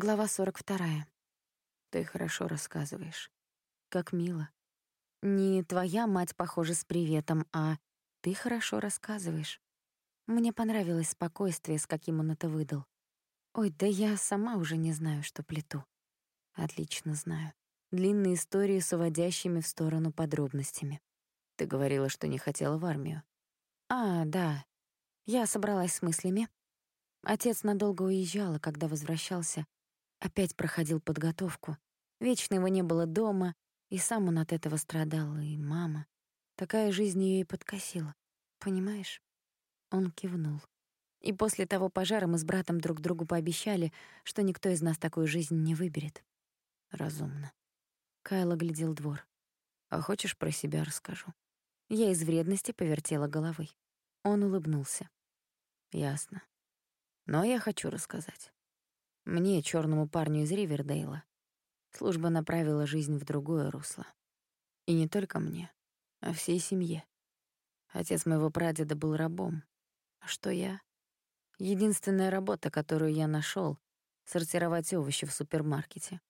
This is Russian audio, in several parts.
Глава 42. Ты хорошо рассказываешь. Как мило. Не твоя мать, похоже, с приветом, а ты хорошо рассказываешь. Мне понравилось спокойствие, с каким он это выдал. Ой, да я сама уже не знаю, что плету. Отлично знаю. Длинные истории с уводящими в сторону подробностями. Ты говорила, что не хотела в армию. А, да. Я собралась с мыслями. Отец надолго уезжал, а когда возвращался, Опять проходил подготовку. Вечно его не было дома, и сам он от этого страдал, и мама. Такая жизнь ее и подкосила. Понимаешь? Он кивнул. И после того пожара мы с братом друг другу пообещали, что никто из нас такую жизнь не выберет. Разумно. Кайл оглядел двор. А хочешь, про себя расскажу? Я из вредности повертела головой. Он улыбнулся. Ясно. Но я хочу рассказать. Мне, черному парню из Ривердейла, служба направила жизнь в другое русло. И не только мне, а всей семье. Отец моего прадеда был рабом. А что я? Единственная работа, которую я нашел, сортировать овощи в супермаркете.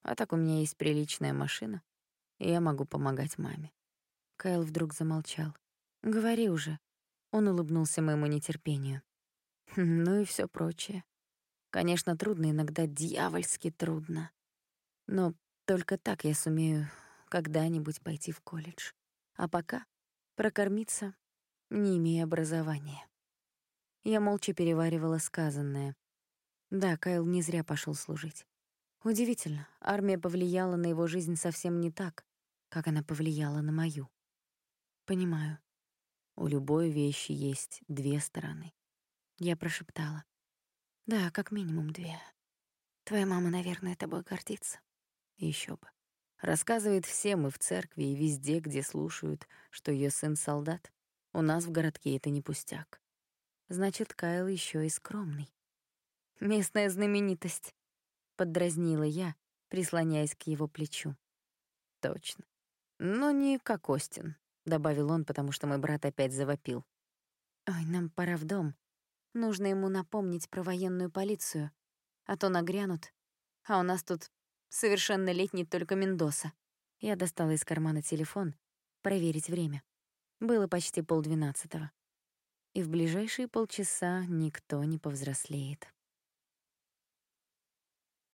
А так у меня есть приличная машина, и я могу помогать маме. Кайл вдруг замолчал. «Говори уже». Он улыбнулся моему нетерпению. Ну и все прочее. Конечно, трудно иногда, дьявольски трудно. Но только так я сумею когда-нибудь пойти в колледж. А пока прокормиться, не имея образования. Я молча переваривала сказанное. Да, Кайл не зря пошел служить. Удивительно, армия повлияла на его жизнь совсем не так, как она повлияла на мою. Понимаю. У любой вещи есть две стороны. Я прошептала. Да, как минимум две. Твоя мама, наверное, тобой гордится. Еще бы. Рассказывает всем и в церкви, и везде, где слушают, что ее сын солдат. У нас в городке это не пустяк. Значит, Кайл еще и скромный. Местная знаменитость, поддразнила я, прислоняясь к его плечу. Точно. Но не как Остин, добавил он, потому что мой брат опять завопил. Ой, нам пора в дом. Нужно ему напомнить про военную полицию, а то нагрянут. А у нас тут совершеннолетний только Мендоса. Я достала из кармана телефон, проверить время. Было почти полдвенадцатого. И в ближайшие полчаса никто не повзрослеет.